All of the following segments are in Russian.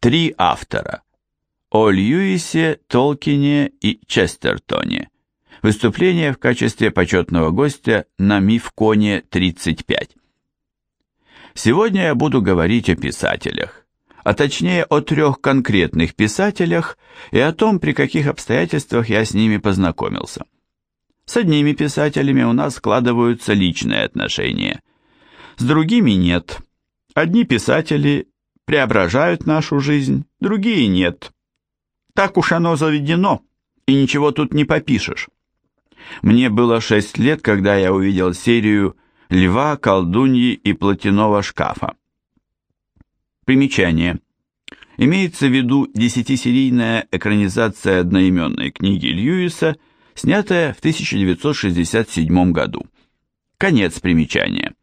Три автора. О Льюисе, Толкине и Честертоне. Выступление в качестве почетного гостя на Мифконе 35. Сегодня я буду говорить о писателях, а точнее о трех конкретных писателях и о том, при каких обстоятельствах я с ними познакомился. С одними писателями у нас складываются личные отношения, с другими нет. Одни писатели преображают нашу жизнь, другие нет. Так уж оно заведено, и ничего тут не попишешь. Мне было шесть лет, когда я увидел серию «Льва, колдуньи и платяного шкафа». Примечание. Имеется в виду десятисерийная экранизация одноименной книги Льюиса, снятая в 1967 году. Конец примечания.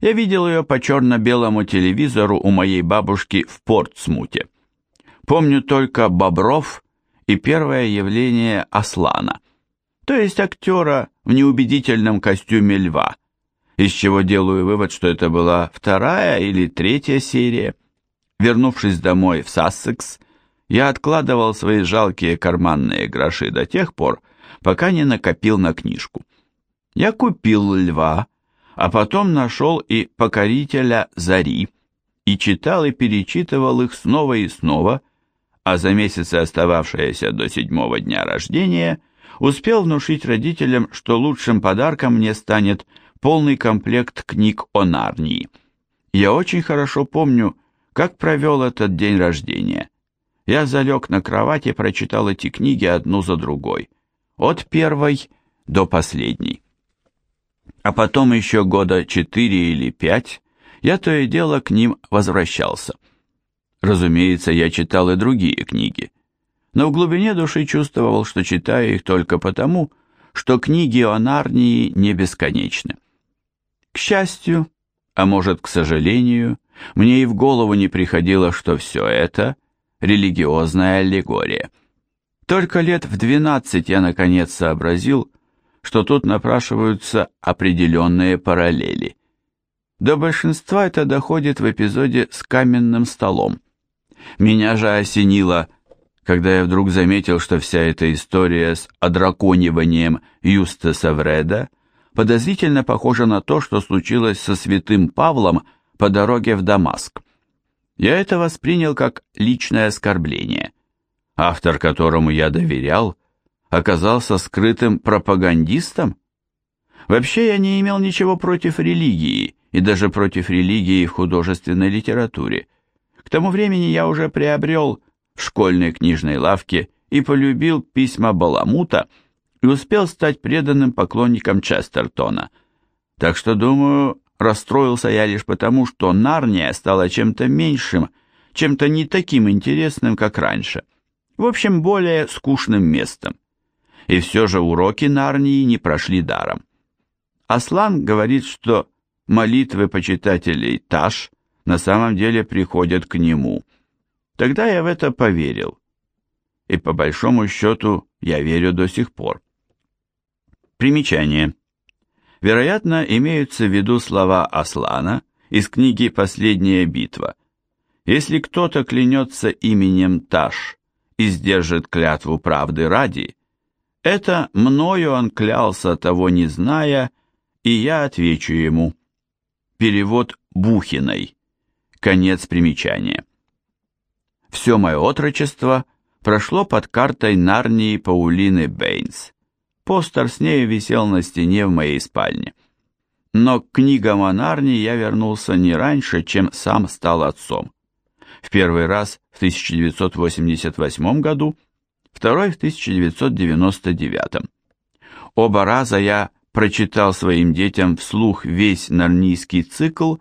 Я видел ее по черно-белому телевизору у моей бабушки в Портсмуте. Помню только Бобров и первое явление Аслана, то есть актера в неубедительном костюме льва, из чего делаю вывод, что это была вторая или третья серия. Вернувшись домой в Сассекс, я откладывал свои жалкие карманные гроши до тех пор, пока не накопил на книжку. Я купил льва, а потом нашел и покорителя зари, и читал и перечитывал их снова и снова, а за месяцы, остававшиеся до седьмого дня рождения, успел внушить родителям, что лучшим подарком мне станет полный комплект книг о Нарнии. Я очень хорошо помню, как провел этот день рождения. Я залег на кровать и прочитал эти книги одну за другой, от первой до последней. А потом еще года четыре или пять я то и дело к ним возвращался. Разумеется, я читал и другие книги, но в глубине души чувствовал, что читаю их только потому, что книги о Нарнии не бесконечны. К счастью, а может, к сожалению, мне и в голову не приходило, что все это – религиозная аллегория. Только лет в двенадцать я наконец сообразил, что тут напрашиваются определенные параллели. До большинства это доходит в эпизоде с каменным столом. Меня же осенило, когда я вдруг заметил, что вся эта история с одракониванием Юстаса Вреда подозрительно похожа на то, что случилось со святым Павлом по дороге в Дамаск. Я это воспринял как личное оскорбление. Автор, которому я доверял, оказался скрытым пропагандистом? Вообще я не имел ничего против религии, и даже против религии в художественной литературе. К тому времени я уже приобрел в школьной книжной лавке и полюбил письма Баламута и успел стать преданным поклонником Честертона. Так что, думаю, расстроился я лишь потому, что Нарния стала чем-то меньшим, чем-то не таким интересным, как раньше. В общем, более скучным местом. И все же уроки Нарнии не прошли даром. Аслан говорит, что молитвы почитателей Таш на самом деле приходят к нему. Тогда я в это поверил. И по большому счету я верю до сих пор. Примечание. Вероятно, имеются в виду слова Аслана из книги «Последняя битва». Если кто-то клянется именем Таш и сдержит клятву правды ради, это мною он клялся, того не зная, и я отвечу ему. Перевод Бухиной. Конец примечания. Все мое отрочество прошло под картой Нарнии Паулины Бэйнс. Постер с нею висел на стене в моей спальне. Но к книгам о Нарнии я вернулся не раньше, чем сам стал отцом. В первый раз в 1988 году второй в 1999. Оба раза я прочитал своим детям вслух весь нарнийский цикл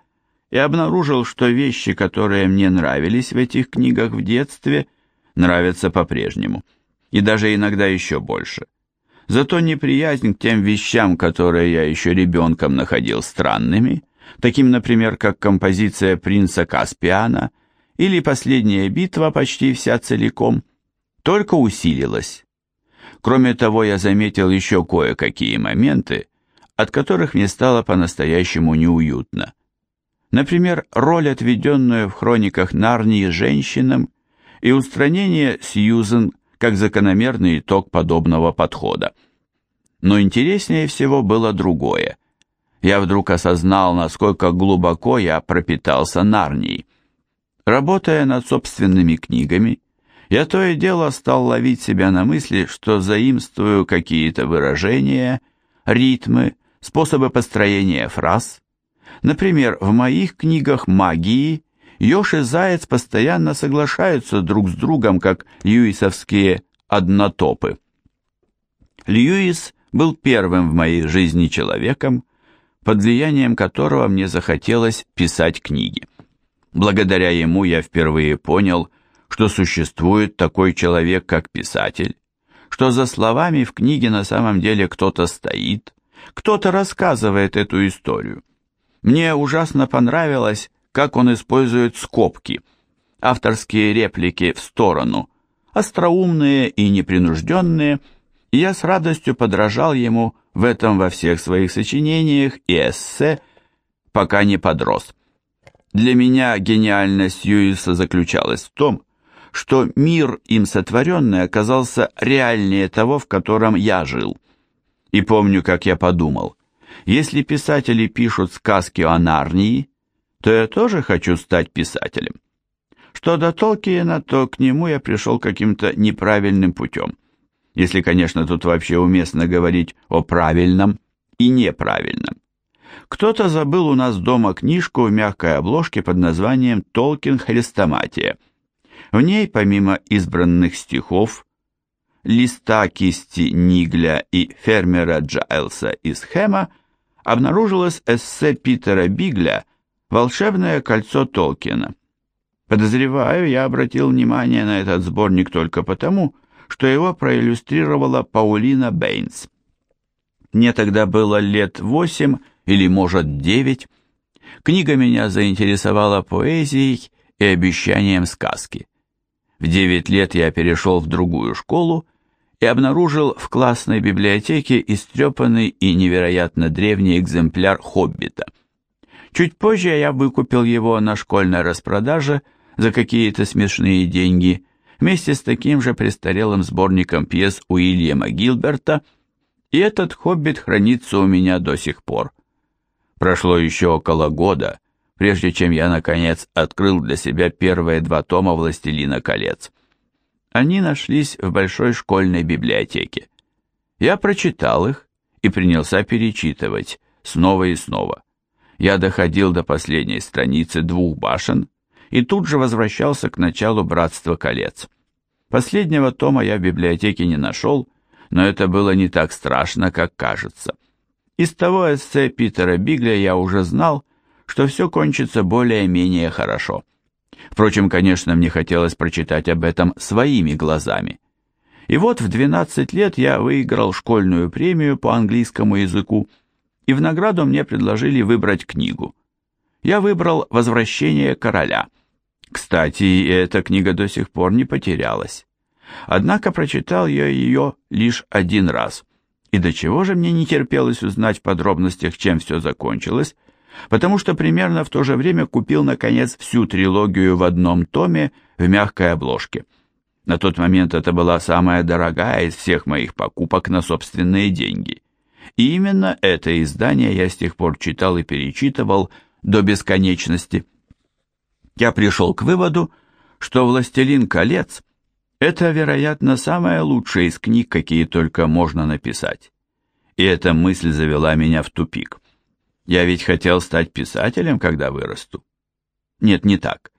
и обнаружил, что вещи, которые мне нравились в этих книгах в детстве, нравятся по-прежнему, и даже иногда еще больше. Зато неприязнь к тем вещам, которые я еще ребенком находил странными, таким, например, как композиция принца Каспиана или последняя битва почти вся целиком – только усилилась. Кроме того, я заметил еще кое-какие моменты, от которых мне стало по-настоящему неуютно. Например, роль, отведенную в хрониках Нарнии женщинам, и устранение Сьюзен как закономерный итог подобного подхода. Но интереснее всего было другое. Я вдруг осознал, насколько глубоко я пропитался Нарнией. Работая над собственными книгами, я то и дело стал ловить себя на мысли, что заимствую какие-то выражения, ритмы, способы построения фраз. Например, в моих книгах магии Ёж и Заяц постоянно соглашаются друг с другом, как льюисовские однотопы. Льюис был первым в моей жизни человеком, под влиянием которого мне захотелось писать книги. Благодаря ему я впервые понял, что существует такой человек, как писатель, что за словами в книге на самом деле кто-то стоит, кто-то рассказывает эту историю. Мне ужасно понравилось, как он использует скобки, авторские реплики в сторону, остроумные и непринужденные, и я с радостью подражал ему в этом во всех своих сочинениях и эссе, пока не подрос. Для меня гениальность Юиса заключалась в том, что мир им сотворенный оказался реальнее того, в котором я жил. И помню, как я подумал, если писатели пишут сказки о Нарнии, то я тоже хочу стать писателем. Что до Толкиена, то к нему я пришел каким-то неправильным путем. Если, конечно, тут вообще уместно говорить о правильном и неправильном. Кто-то забыл у нас дома книжку в мягкой обложке под названием «Толкин Хрестоматия». В ней, помимо избранных стихов, листа кисти Нигля и фермера Джайлса из Хэма, обнаружилось эссе Питера Бигля – «Волшебное кольцо Толкина». Подозреваю, я обратил внимание на этот сборник только потому, что его проиллюстрировала Паулина Бэйнс. Мне тогда было лет восемь или, может, девять. Книга меня заинтересовала поэзией и обещанием сказки. В девять лет я перешел в другую школу и обнаружил в классной библиотеке истрепанный и невероятно древний экземпляр «Хоббита». Чуть позже я выкупил его на школьной распродаже за какие-то смешные деньги, вместе с таким же престарелым сборником пьес Уильяма Гилберта, и этот «Хоббит» хранится у меня до сих пор. Прошло еще около года, прежде чем я, наконец, открыл для себя первые два тома «Властелина колец». Они нашлись в большой школьной библиотеке. Я прочитал их и принялся перечитывать снова и снова я доходил до последней страницы двух башен и тут же возвращался к началу «Братства колец». Последнего тома я в библиотеке не нашел, но это было не так страшно, как кажется. Из того эссе Питера Бигля я уже знал, что все кончится более-менее хорошо. Впрочем, конечно, мне хотелось прочитать об этом своими глазами. И вот в 12 лет я выиграл школьную премию по английскому языку, и в награду мне предложили выбрать книгу. Я выбрал «Возвращение короля». Кстати, эта книга до сих пор не потерялась. Однако прочитал я ее лишь один раз. И до чего же мне не терпелось узнать в подробностях, чем все закончилось, потому что примерно в то же время купил, наконец, всю трилогию в одном томе в мягкой обложке. На тот момент это была самая дорогая из всех моих покупок на собственные деньги. И именно это издание я с тех пор читал и перечитывал до бесконечности. Я пришел к выводу, что «Властелин колец» — это, вероятно, самая лучшая из книг, какие только можно написать. И эта мысль завела меня в тупик. Я ведь хотел стать писателем, когда вырасту. Нет, не так.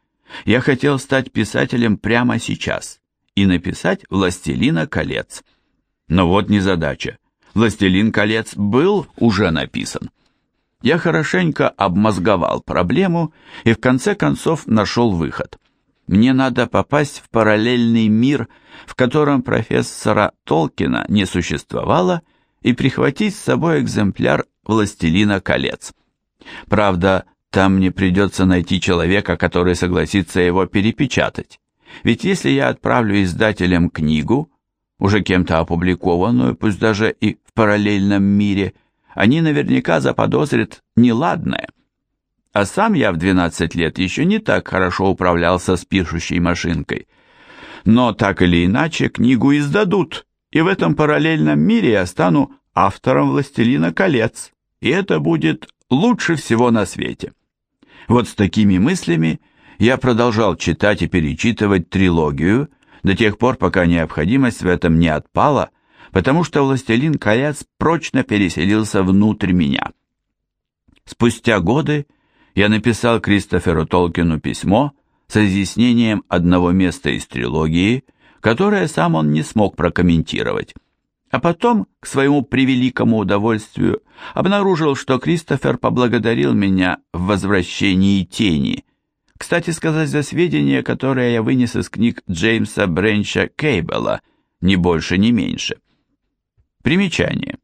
Я хотел стать писателем прямо сейчас и написать «Властелина колец». Но вот незадача. «Властелин колец» был уже написан. Я хорошенько обмозговал проблему и в конце концов нашел выход. Мне надо попасть в параллельный мир, в котором профессора Толкина не существовало, и прихватить с собой экземпляр «Властелина колец». Правда, там мне придется найти человека, который согласится его перепечатать. Ведь если я отправлю издателям книгу, уже кем-то опубликованную, пусть даже и в параллельном мире, они наверняка заподозрят неладное. а сам я в 12 лет еще не так хорошо управлялся с пишущей машинкой. Но так или иначе книгу издадут, и в этом параллельном мире я стану автором «Властелина колец», и это будет лучше всего на свете. Вот с такими мыслями я продолжал читать и перечитывать трилогию до тех пор, пока необходимость в этом не отпала, потому что «Властелин колец» прочно переселился внутрь меня. Спустя годы я написал Кристоферу Толкину письмо с разъяснением одного места из трилогии, которое сам он не смог прокомментировать. А потом, к своему превеликому удовольствию, обнаружил, что Кристофер поблагодарил меня в «Возвращении тени», кстати сказать, за сведения, которые я вынес из книг Джеймса Бренча Кейбела, ни больше, ни меньше. Примечание.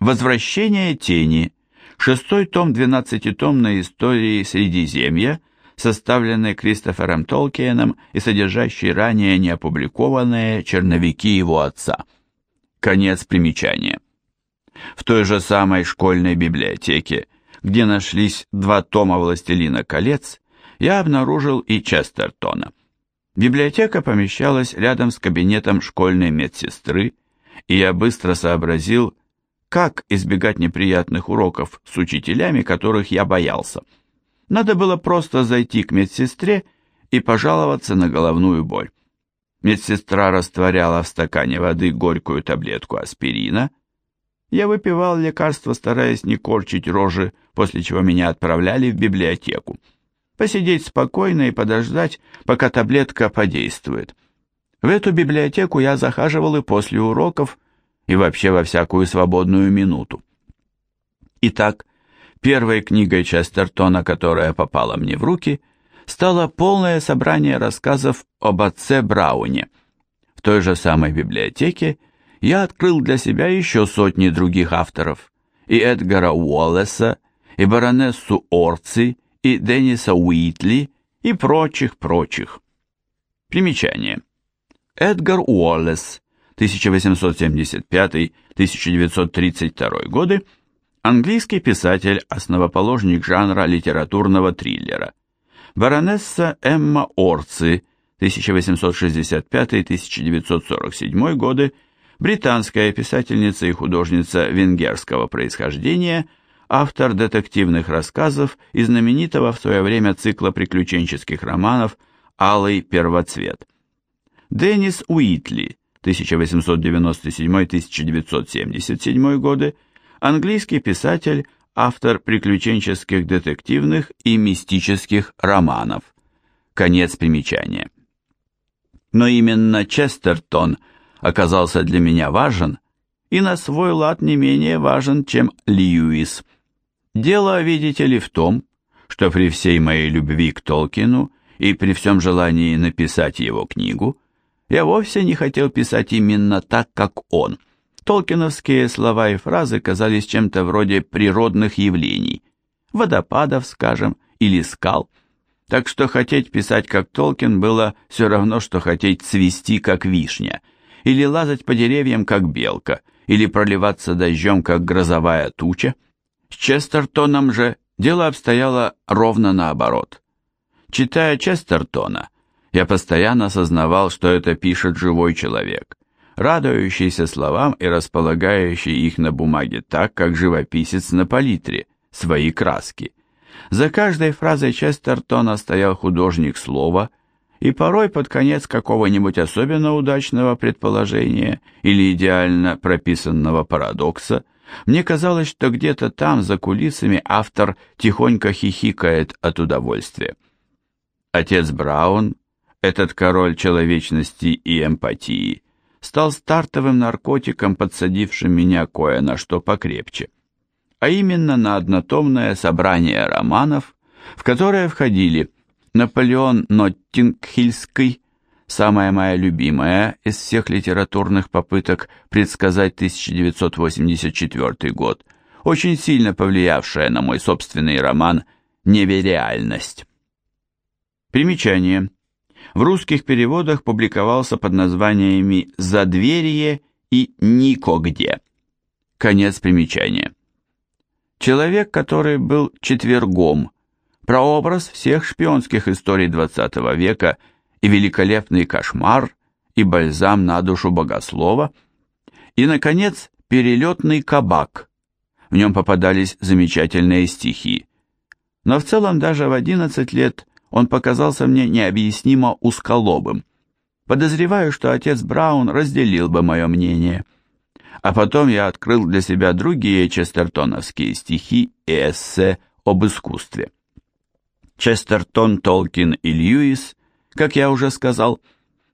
«Возвращение тени» шестой том двенадцатитомной истории Средиземья, составленный Кристофером Толкиеном и содержащий ранее неопубликованные черновики его отца. Конец примечания. В той же самой школьной библиотеке, где нашлись два тома «Властелина колец», я обнаружил и Честертона. Библиотека помещалась рядом с кабинетом школьной медсестры, и я быстро сообразил, как избегать неприятных уроков с учителями, которых я боялся. Надо было просто зайти к медсестре и пожаловаться на головную боль. Медсестра растворяла в стакане воды горькую таблетку аспирина. Я выпивал лекарство, стараясь не корчить рожи, после чего меня отправляли в библиотеку. Посидеть спокойно и подождать, пока таблетка подействует. В эту библиотеку я захаживал и после уроков, и вообще во всякую свободную минуту. Итак, первой книгой Честертона, которая попала мне в руки, стало полное собрание рассказов об отце Брауне. В той же самой библиотеке я открыл для себя еще сотни других авторов, и Эдгара Уоллеса, и баронессу Орци, и Денниса Уитли, и прочих-прочих. Примечание. Эдгар Уоллес, 1875-1932 годы, английский писатель, основоположник жанра литературного триллера. Баронесса Эмма Орци, 1865-1947 годы, британская писательница и художница венгерского происхождения, автор детективных рассказов и знаменитого в свое время цикла приключенческих романов «Алый первоцвет». Деннис Уитли, 1897-1977 годы, английский писатель, автор приключенческих детективных и мистических романов. Конец примечания. Но именно Честертон оказался для меня важен и на свой лад не менее важен, чем Льюис. Дело, видите ли, в том, что при всей моей любви к Толкину и при всем желании написать его книгу, я вовсе не хотел писать именно так, как он. Толкиновские слова и фразы казались чем-то вроде природных явлений, водопадов, скажем, или скал. Так что хотеть писать как Толкин было все равно, что хотеть цвести как вишня, или лазать по деревьям как белка, или проливаться дождем как грозовая туча. С Честертоном же дело обстояло ровно наоборот. Читая Честертона, я постоянно осознавал, что это пишет живой человек, радующийся словам и располагающий их на бумаге так, как живописец на палитре, свои краски. За каждой фразой Честертона стоял художник слова, и порой под конец какого-нибудь особенно удачного предположения или идеально прописанного парадокса мне казалось, что где-то там, за кулисами, автор тихонько хихикает от удовольствия. Отец Браун этот король человечности и эмпатии стал стартовым наркотиком, подсадившим меня кое на что покрепче, а именно на однотомное собрание романов, в которое входили Наполеон Ноттингхильский, самая моя любимая из всех литературных попыток предсказать 1984 год, очень сильно повлиявшая на мой собственный роман «Невериальность». Примечание – в русских переводах публиковался под названиями «Задверье» и «Никогде». Конец примечания. Человек, который был четвергом, прообраз всех шпионских историй XX века и великолепный кошмар, и бальзам на душу богослова, и, наконец, перелетный кабак. В нем попадались замечательные стихи. Но в целом даже в 11 лет он показался мне необъяснимо узколобым. Подозреваю, что отец Браун разделил бы мое мнение. А потом я открыл для себя другие честертоновские стихи и эссе об искусстве. Честертон, Толкин и Льюис, как я уже сказал,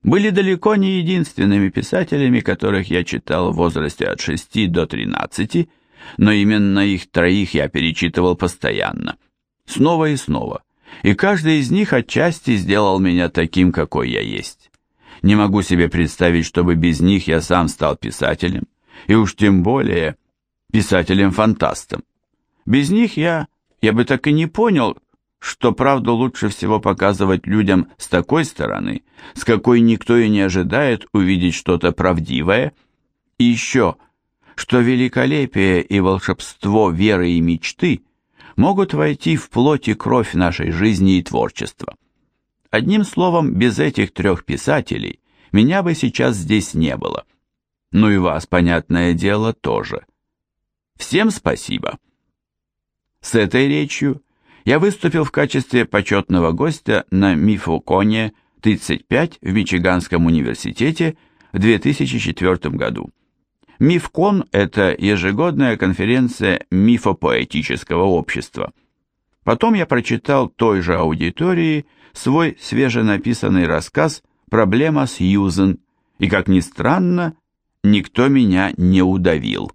были далеко не единственными писателями, которых я читал в возрасте от 6 до 13, но именно их троих я перечитывал постоянно, снова и снова, и каждый из них отчасти сделал меня таким, какой я есть. Не могу себе представить, чтобы без них я сам стал писателем, и уж тем более писателем-фантастом. Без них я, я бы так и не понял, что правду лучше всего показывать людям с такой стороны, с какой никто и не ожидает увидеть что-то правдивое, и еще, что великолепие и волшебство веры и мечты могут войти в плоть и кровь нашей жизни и творчества. Одним словом, без этих трех писателей меня бы сейчас здесь не было. Ну и вас, понятное дело, тоже. Всем спасибо. С этой речью я выступил в качестве почетного гостя на Мифоконе 35 в Мичиганском университете в 2004 году. Мифкон – это ежегодная конференция мифопоэтического общества. Потом я прочитал той же аудитории свой свеженаписанный рассказ «Проблема с Юзен», и, как ни странно, никто меня не удавил.